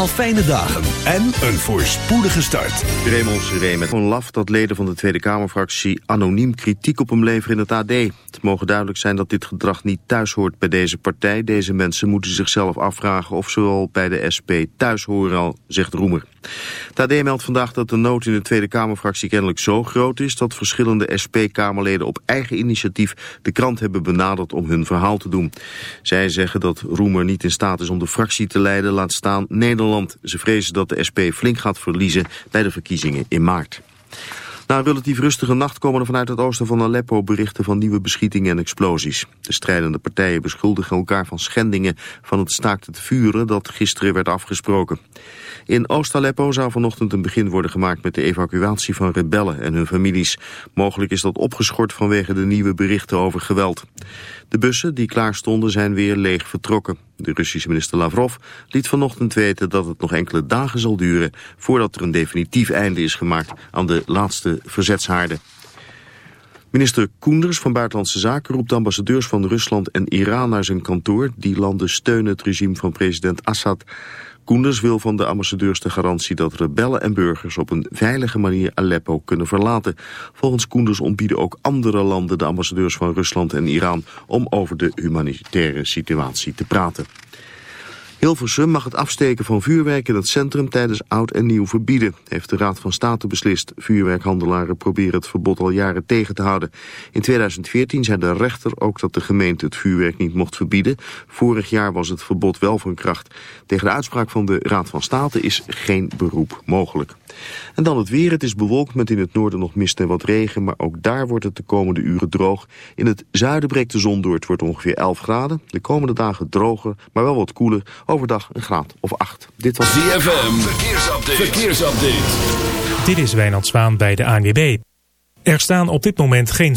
allemaal fijne dagen en een voorspoedige start. Raymond Seré een laf dat leden van de Tweede Kamerfractie anoniem kritiek op hem leveren in het AD. Het mogen duidelijk zijn dat dit gedrag niet thuis hoort bij deze partij. Deze mensen moeten zichzelf afvragen of ze wel bij de SP thuis horen al, zegt Roemer. AD meldt vandaag dat de nood in de Tweede Kamerfractie kennelijk zo groot is dat verschillende SP-Kamerleden op eigen initiatief de krant hebben benaderd om hun verhaal te doen. Zij zeggen dat Roemer niet in staat is om de fractie te leiden, laat staan Nederland. Ze vrezen dat de SP flink gaat verliezen bij de verkiezingen in maart. Na een relatief rustige nacht komen er vanuit het oosten van Aleppo berichten van nieuwe beschietingen en explosies. De strijdende partijen beschuldigen elkaar van schendingen van het staakt het vuren dat gisteren werd afgesproken. In Oost-Aleppo zou vanochtend een begin worden gemaakt met de evacuatie van rebellen en hun families. Mogelijk is dat opgeschort vanwege de nieuwe berichten over geweld. De bussen die klaar stonden zijn weer leeg vertrokken. De Russische minister Lavrov liet vanochtend weten dat het nog enkele dagen zal duren voordat er een definitief einde is gemaakt aan de laatste verzetshaarden. Minister Koenders van Buitenlandse Zaken roept ambassadeurs van Rusland en Iran naar zijn kantoor. Die landen steunen het regime van president Assad. Koenders wil van de ambassadeurs de garantie dat rebellen en burgers op een veilige manier Aleppo kunnen verlaten. Volgens Koenders ontbieden ook andere landen de ambassadeurs van Rusland en Iran om over de humanitaire situatie te praten. Hilversum mag het afsteken van vuurwerk in het centrum tijdens oud en nieuw verbieden, heeft de Raad van State beslist. Vuurwerkhandelaren proberen het verbod al jaren tegen te houden. In 2014 zei de rechter ook dat de gemeente het vuurwerk niet mocht verbieden. Vorig jaar was het verbod wel van kracht. Tegen de uitspraak van de Raad van State is geen beroep mogelijk. En dan het weer. Het is bewolkt met in het noorden nog mist en wat regen, maar ook daar wordt het de komende uren droog. In het zuiden breekt de zon door. Het wordt ongeveer 11 graden. De komende dagen droger, maar wel wat koeler. Overdag een graad of 8. Dit was ZFM. Verkeersupdate. Verkeersupdate. Dit is Wijnand Zwaan bij de ANWB. Er staan op dit moment geen...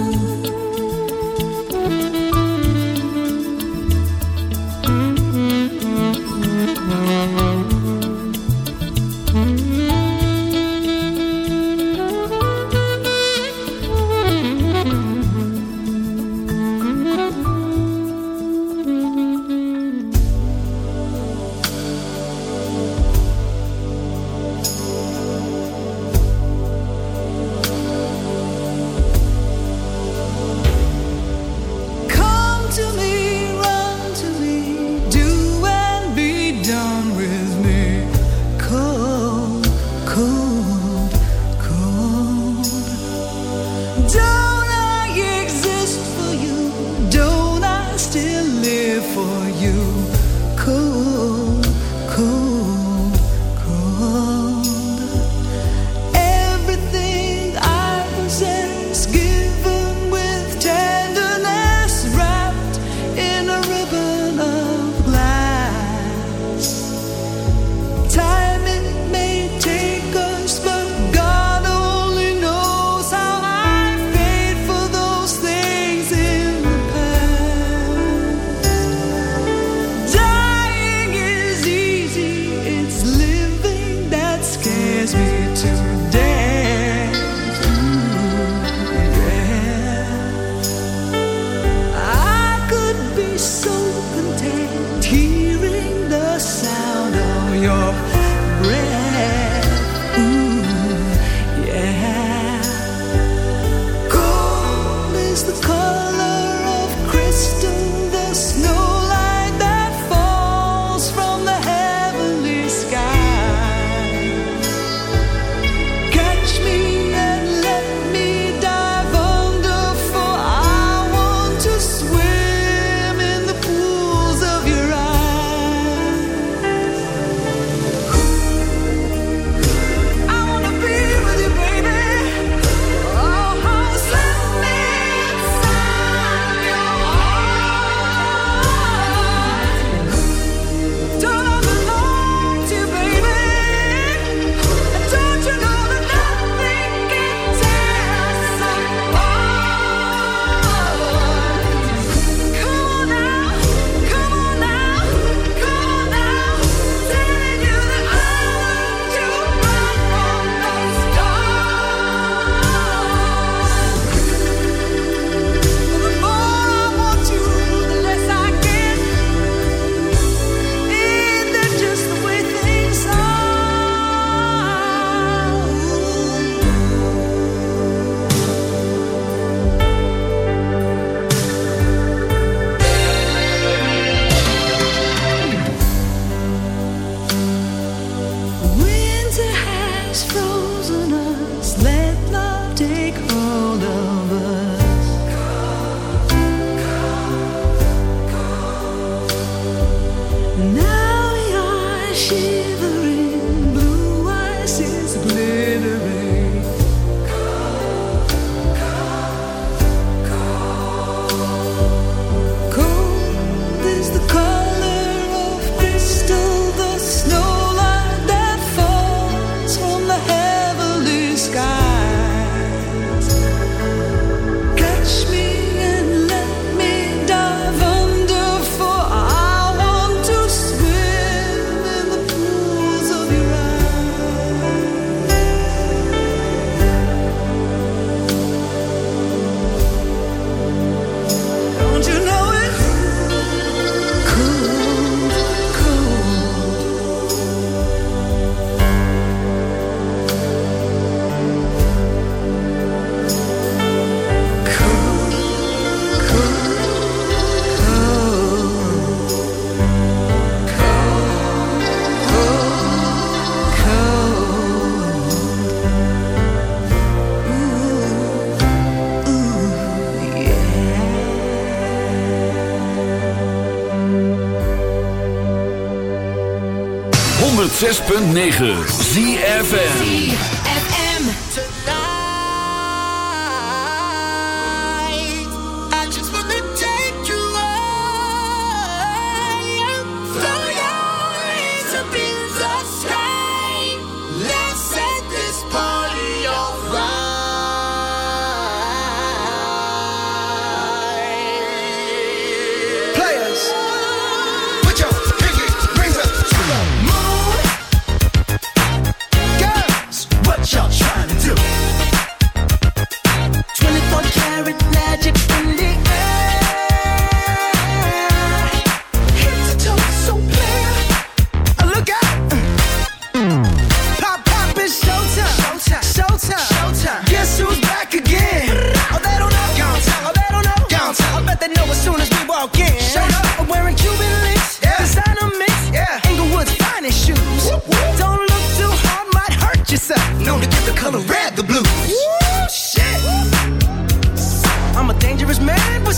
6.9 ZFN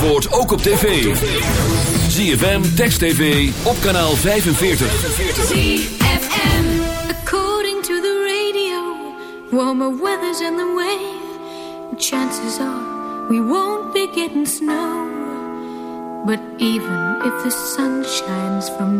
Zandvoort ook op tv. ZFM, Text TV, op kanaal 45. ZFM According to the radio, warmer weather's in the way. Chances are, we won't be getting snow. But even if the sun shines from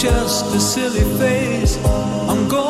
Just a silly phase I'm going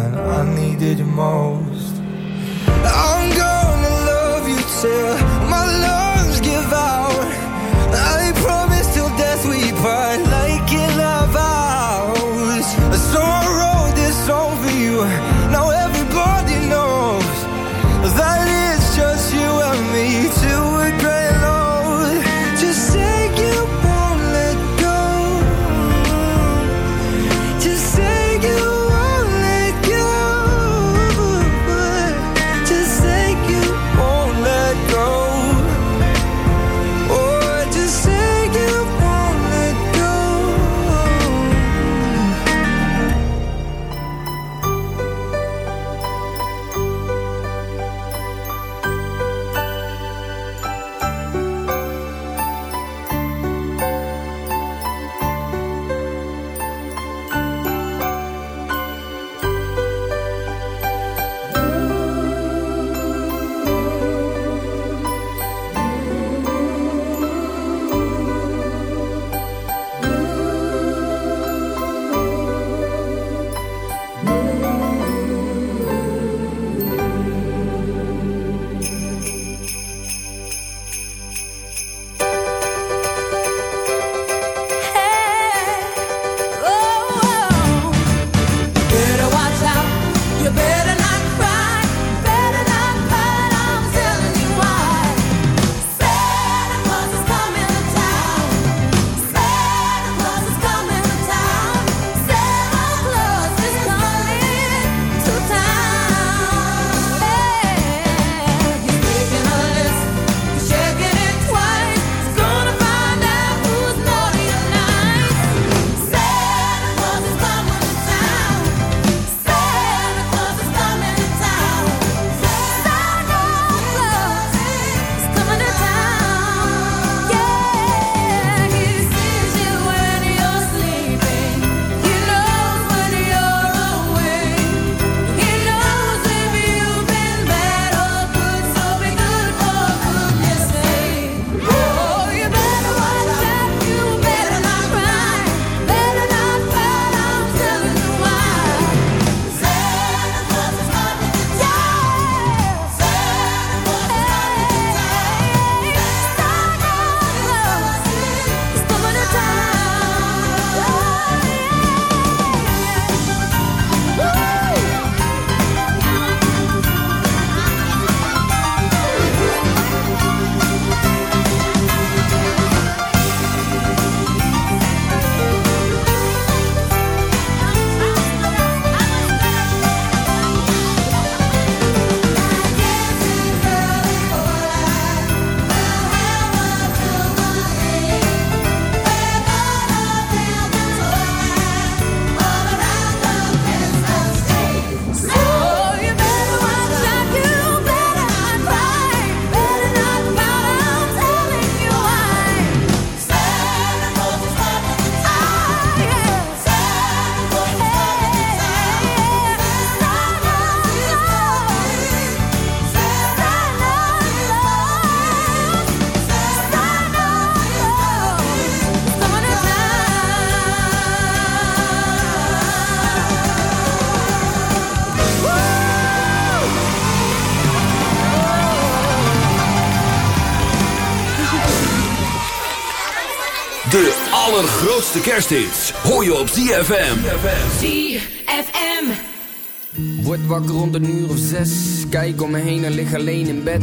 When I needed you most. Allergrootste kersthits hoor je op ZFM. ZFM. Word wakker rond een uur of zes. Kijk om me heen en lig alleen in bed.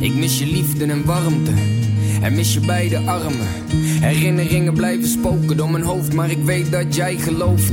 Ik mis je liefde en warmte. En mis je beide armen. Herinneringen blijven spoken door mijn hoofd, maar ik weet dat jij gelooft.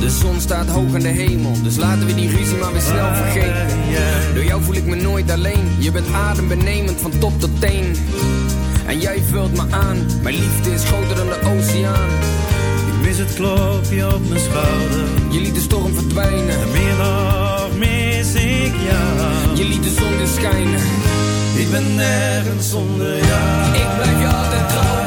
De zon staat hoog in de hemel, dus laten we die ruzie maar weer snel vergeten. Door jou voel ik me nooit alleen, je bent adembenemend van top tot teen. En jij vult me aan, mijn liefde is groter dan de oceaan. Ik mis het klopje op mijn schouder. Je liet de storm verdwijnen, En meer nog mis ik jou. je liet de zon weer schijnen. Ik ben nergens zonder jou. Ik blijf je altijd trouw,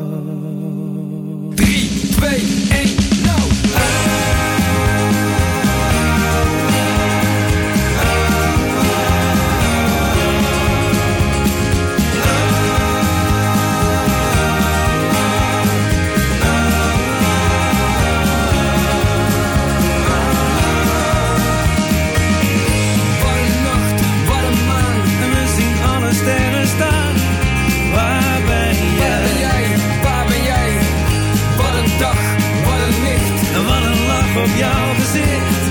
Op jouw gezicht.